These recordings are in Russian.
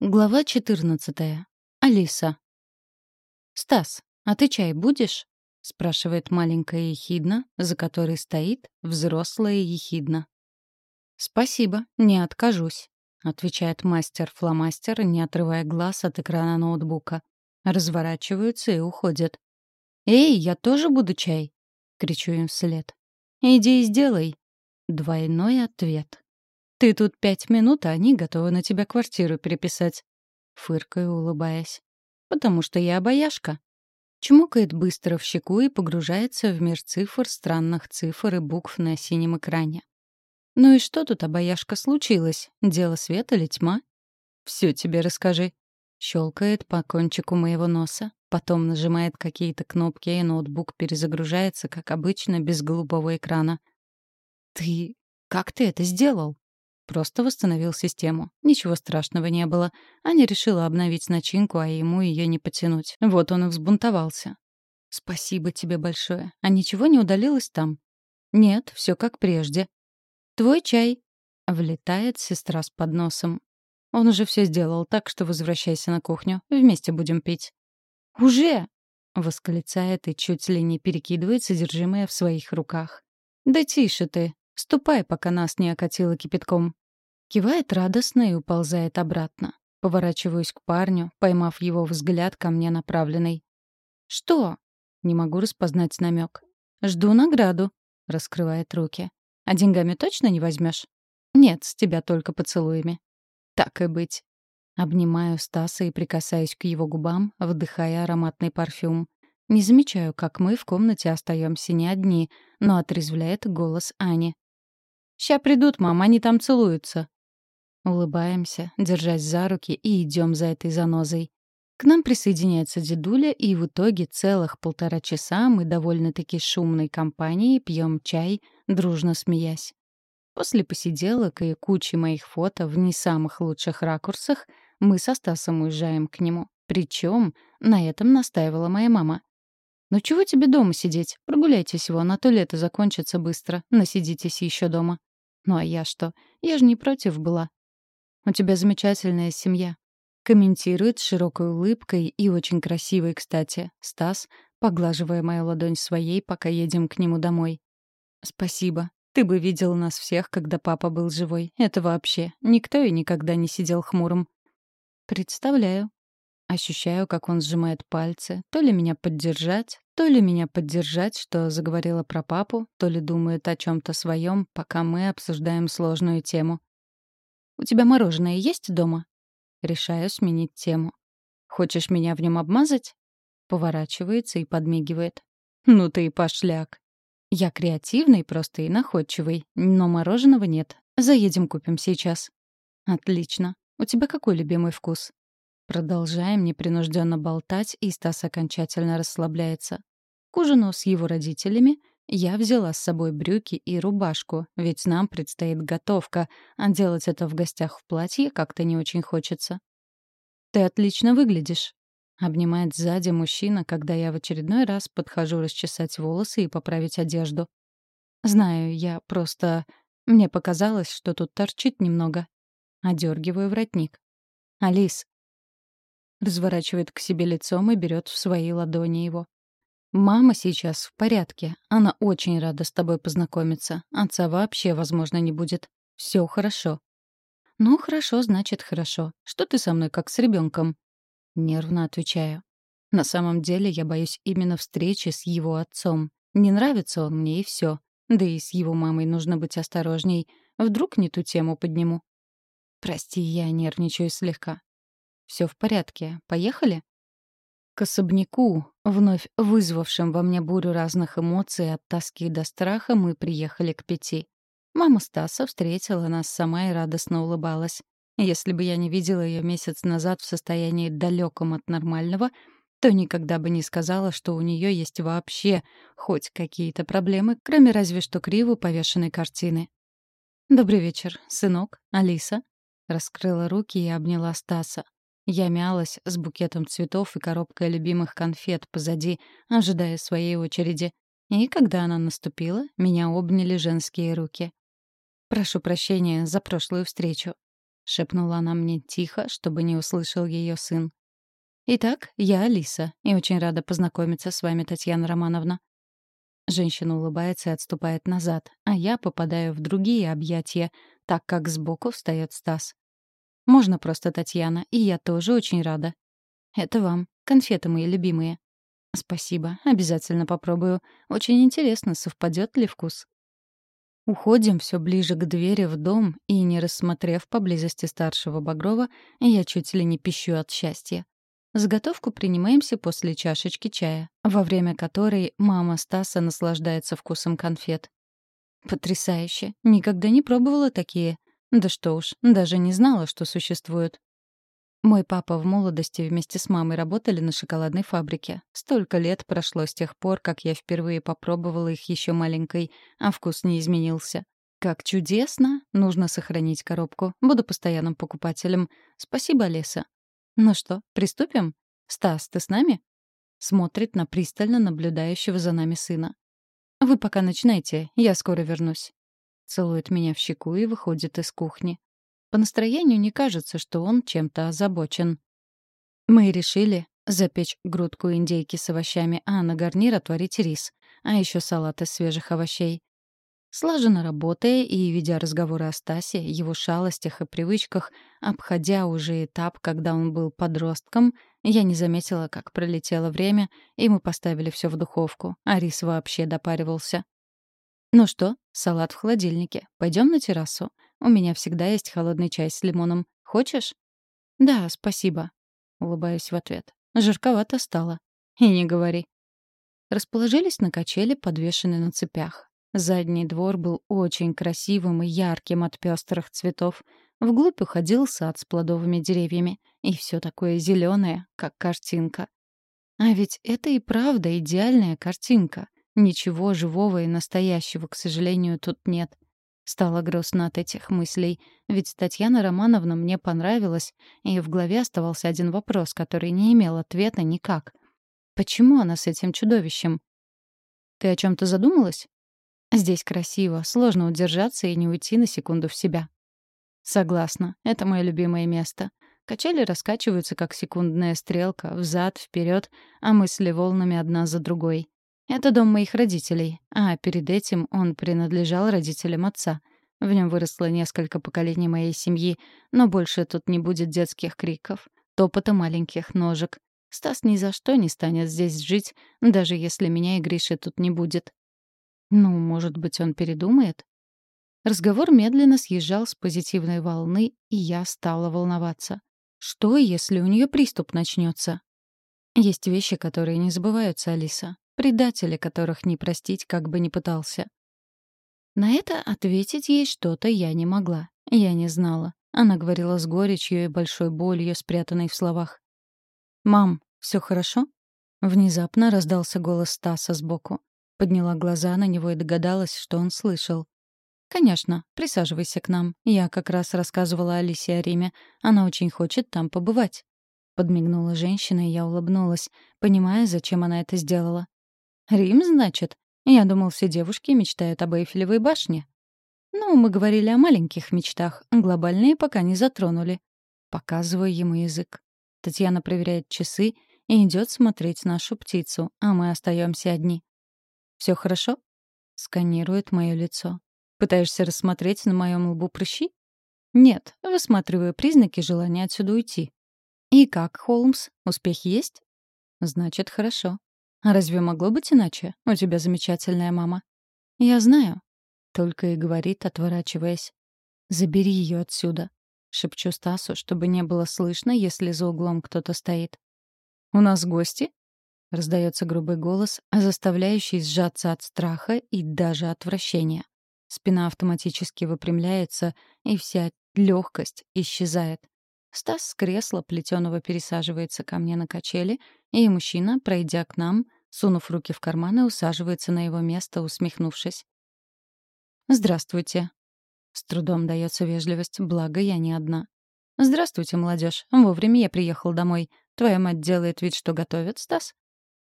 Глава 14. Алиса. «Стас, а ты чай будешь?» — спрашивает маленькая ехидна, за которой стоит взрослая ехидна. «Спасибо, не откажусь», — отвечает мастер-фломастер, не отрывая глаз от экрана ноутбука. Разворачиваются и уходят. «Эй, я тоже буду чай!» — кричу им вслед. «Иди и сделай!» Двойной ответ. «Ты тут пять минут, а они готовы на тебя квартиру переписать». Фыркаю, улыбаясь. «Потому что я обаяшка». Чмокает быстро в щеку и погружается в мир цифр, странных цифр и букв на синем экране. «Ну и что тут, обаяшка, случилось? Дело света или тьма?» «Все тебе расскажи». Щелкает по кончику моего носа, потом нажимает какие-то кнопки, и ноутбук перезагружается, как обычно, без голубого экрана. «Ты... как ты это сделал?» Просто восстановил систему. Ничего страшного не было. Аня решила обновить начинку, а ему ее не потянуть. Вот он и взбунтовался. «Спасибо тебе большое. А ничего не удалилось там?» «Нет, все как прежде». «Твой чай». Влетает сестра с подносом. Он уже все сделал, так что возвращайся на кухню. Вместе будем пить. «Уже!» — восклицает и чуть ли не перекидывает содержимое в своих руках. «Да тише ты. Ступай, пока нас не окатило кипятком». Кивает радостно и уползает обратно. Поворачиваюсь к парню, поймав его взгляд ко мне направленный. «Что?» — не могу распознать намек. «Жду награду», — раскрывает руки. «А деньгами точно не возьмешь? «Нет, с тебя только поцелуями». «Так и быть». Обнимаю Стаса и прикасаюсь к его губам, вдыхая ароматный парфюм. Не замечаю, как мы в комнате остаемся не одни, но отрезвляет голос Ани. «Ща придут, мам, они там целуются», Улыбаемся, держась за руки, и идем за этой занозой. К нам присоединяется дедуля, и в итоге целых полтора часа мы довольно-таки шумной компанией пьем чай, дружно смеясь. После посиделок и кучи моих фото в не самых лучших ракурсах мы со Стасом уезжаем к нему. Причем на этом настаивала моя мама. «Ну чего тебе дома сидеть? Прогуляйтесь вон, а то лето закончится быстро. Насидитесь еще дома». Ну а я что? Я же не против была. У тебя замечательная семья. Комментирует широкой улыбкой и очень красивой, кстати, Стас, поглаживая мою ладонь своей, пока едем к нему домой. Спасибо. Ты бы видел нас всех, когда папа был живой. Это вообще. Никто и никогда не сидел хмурым. Представляю. Ощущаю, как он сжимает пальцы. То ли меня поддержать, то ли меня поддержать, что заговорила про папу, то ли думает о чем то своем, пока мы обсуждаем сложную тему. «У тебя мороженое есть дома?» Решаю сменить тему. «Хочешь меня в нем обмазать?» Поворачивается и подмигивает. «Ну ты и пошляк!» «Я креативный, просто и находчивый, но мороженого нет. Заедем купим сейчас». «Отлично. У тебя какой любимый вкус?» Продолжаем непринужденно болтать, и Стас окончательно расслабляется. К ужину с его родителями я взяла с собой брюки и рубашку, ведь нам предстоит готовка, а делать это в гостях в платье как-то не очень хочется. «Ты отлично выглядишь», — обнимает сзади мужчина, когда я в очередной раз подхожу расчесать волосы и поправить одежду. «Знаю, я просто... Мне показалось, что тут торчит немного». Одергиваю воротник. «Алис». Разворачивает к себе лицом и берет в свои ладони его. Мама сейчас в порядке. Она очень рада с тобой познакомиться. Отца вообще, возможно, не будет. Все хорошо. Ну, хорошо, значит, хорошо. Что ты со мной как с ребенком? Нервно отвечаю. На самом деле я боюсь именно встречи с его отцом. Не нравится он мне и все. Да и с его мамой нужно быть осторожней. Вдруг не ту тему подниму. Прости, я нервничаю слегка. Все в порядке. Поехали? К особняку, вновь вызвавшим во мне бурю разных эмоций от тоски до страха, мы приехали к пяти. Мама Стаса встретила нас сама и радостно улыбалась. Если бы я не видела ее месяц назад в состоянии далеком от нормального, то никогда бы не сказала, что у нее есть вообще хоть какие-то проблемы, кроме разве что криво повешенной картины. «Добрый вечер, сынок, Алиса», — раскрыла руки и обняла Стаса. Я мялась с букетом цветов и коробкой любимых конфет позади, ожидая своей очереди. И когда она наступила, меня обняли женские руки. «Прошу прощения за прошлую встречу». шепнула она мне тихо, чтобы не услышал ее сын. «Итак, я Алиса, и очень рада познакомиться с вами, Татьяна Романовна». Женщина улыбается и отступает назад, а я попадаю в другие объятия, так как сбоку встает Стас. «Можно просто Татьяна, и я тоже очень рада». «Это вам. Конфеты мои любимые». «Спасибо. Обязательно попробую. Очень интересно, совпадет ли вкус». Уходим все ближе к двери в дом, и, не рассмотрев поблизости старшего Багрова, я чуть ли не пищу от счастья. Заготовку принимаемся после чашечки чая, во время которой мама Стаса наслаждается вкусом конфет. Потрясающе. Никогда не пробовала такие. Да что уж, даже не знала, что существуют. Мой папа в молодости вместе с мамой работали на шоколадной фабрике. Столько лет прошло с тех пор, как я впервые попробовала их еще маленькой, а вкус не изменился. Как чудесно! Нужно сохранить коробку. Буду постоянным покупателем. Спасибо, Леса. Ну что, приступим? Стас, ты с нами? Смотрит на пристально наблюдающего за нами сына. Вы пока начинайте, я скоро вернусь. Целует меня в щеку и выходит из кухни. По настроению не кажется, что он чем-то озабочен. Мы решили запечь грудку индейки с овощами, а на гарнир отварить рис, а еще салат из свежих овощей. Слаженно работая и ведя разговоры о Стасе, его шалостях и привычках, обходя уже этап, когда он был подростком, я не заметила, как пролетело время, и мы поставили все в духовку, а рис вообще допаривался. «Ну что, салат в холодильнике. Пойдем на террасу. У меня всегда есть холодный чай с лимоном. Хочешь?» «Да, спасибо», — улыбаюсь в ответ. «Жарковато стало». «И не говори». Расположились на качели, подвешенные на цепях. Задний двор был очень красивым и ярким от пестрых цветов. Вглубь уходил сад с плодовыми деревьями. И все такое зеленое, как картинка. А ведь это и правда идеальная картинка. Ничего живого и настоящего, к сожалению, тут нет. Стало грустно от этих мыслей, ведь Татьяна Романовна мне понравилась, и в голове оставался один вопрос, который не имел ответа никак. Почему она с этим чудовищем? Ты о чем то задумалась? Здесь красиво, сложно удержаться и не уйти на секунду в себя. Согласна, это мое любимое место. Качели раскачиваются, как секундная стрелка, взад, вперед, а мысли волнами одна за другой. Это дом моих родителей, а перед этим он принадлежал родителям отца. В нем выросло несколько поколений моей семьи, но больше тут не будет детских криков, топота маленьких ножек. Стас ни за что не станет здесь жить, даже если меня и Гриши тут не будет. Ну, может быть, он передумает? Разговор медленно съезжал с позитивной волны, и я стала волноваться. Что, если у нее приступ начнется? Есть вещи, которые не забываются, Алиса. Предатели, которых не простить, как бы ни пытался. На это ответить ей что-то я не могла. Я не знала. Она говорила с горечью и большой болью, спрятанной в словах. «Мам, все хорошо?» Внезапно раздался голос Стаса сбоку. Подняла глаза на него и догадалась, что он слышал. «Конечно, присаживайся к нам. Я как раз рассказывала Алисе о Риме. Она очень хочет там побывать». Подмигнула женщина, и я улыбнулась, понимая, зачем она это сделала. Рим, значит? Я думал, все девушки мечтают об Эйфелевой башне. Ну, мы говорили о маленьких мечтах, глобальные пока не затронули. Показываю ему язык. Татьяна проверяет часы и идет смотреть нашу птицу, а мы остаемся одни. Все хорошо? Сканирует мое лицо. Пытаешься рассмотреть на моем лбу прыщи? Нет, высматриваю признаки желания отсюда уйти. И как, Холмс, успех есть? Значит, хорошо. А разве могло быть иначе? У тебя замечательная мама. Я знаю. Только и говорит, отворачиваясь. Забери ее отсюда. Шепчу Стасу, чтобы не было слышно, если за углом кто-то стоит. «У нас гости?» — раздается грубый голос, заставляющий сжаться от страха и даже отвращения. Спина автоматически выпрямляется, и вся легкость исчезает. Стас с кресла плетеного пересаживается ко мне на качели, и мужчина, пройдя к нам, сунув руки в карманы, усаживается на его место, усмехнувшись. «Здравствуйте». С трудом дается вежливость, благо я не одна. «Здравствуйте, молодежь. Вовремя я приехал домой. Твоя мать делает вид, что готовит, Стас?»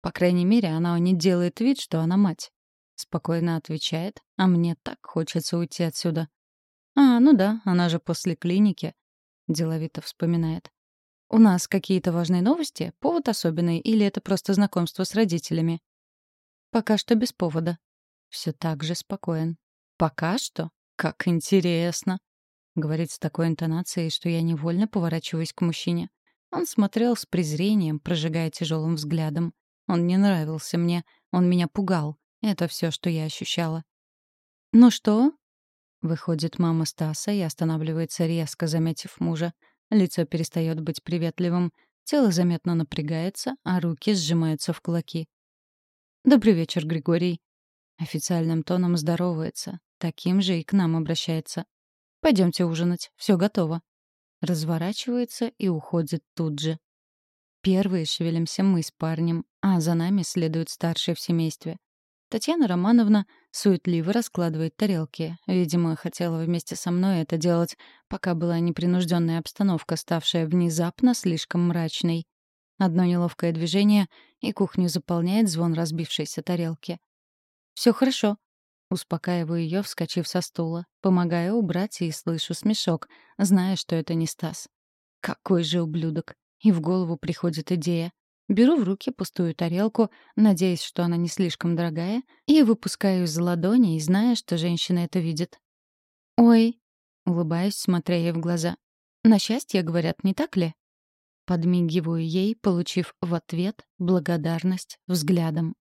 «По крайней мере, она не делает вид, что она мать». Спокойно отвечает, а мне так хочется уйти отсюда. «А, ну да, она же после клиники. — деловито вспоминает. «У нас какие-то важные новости? Повод особенный? Или это просто знакомство с родителями?» «Пока что без повода». Все так же спокоен. «Пока что? Как интересно!» Говорит с такой интонацией, что я невольно поворачиваюсь к мужчине. Он смотрел с презрением, прожигая тяжелым взглядом. Он не нравился мне, он меня пугал. Это все, что я ощущала. «Ну что?» Выходит мама Стаса и останавливается резко, заметив мужа. Лицо перестает быть приветливым, тело заметно напрягается, а руки сжимаются в кулаки. «Добрый вечер, Григорий». Официальным тоном здоровается, таким же и к нам обращается. Пойдемте ужинать, все готово. Разворачивается и уходит тут же. Первые шевелимся мы с парнем, а за нами следует старший в семействе. Татьяна Романовна суетливо раскладывает тарелки. Видимо, хотела вместе со мной это делать, пока была непринужденная обстановка, ставшая внезапно слишком мрачной. Одно неловкое движение, и кухню заполняет звон разбившейся тарелки. Все хорошо», Успокаиваю ее, вскочив со стула. Помогаю убрать и слышу смешок, зная, что это не Стас. Какой же ублюдок! И в голову приходит идея. Беру в руки пустую тарелку, надеясь, что она не слишком дорогая, и выпускаю из ладони, зная, что женщина это видит. «Ой!» — улыбаюсь, смотря ей в глаза. «На счастье, говорят, не так ли?» Подмигиваю ей, получив в ответ благодарность взглядом.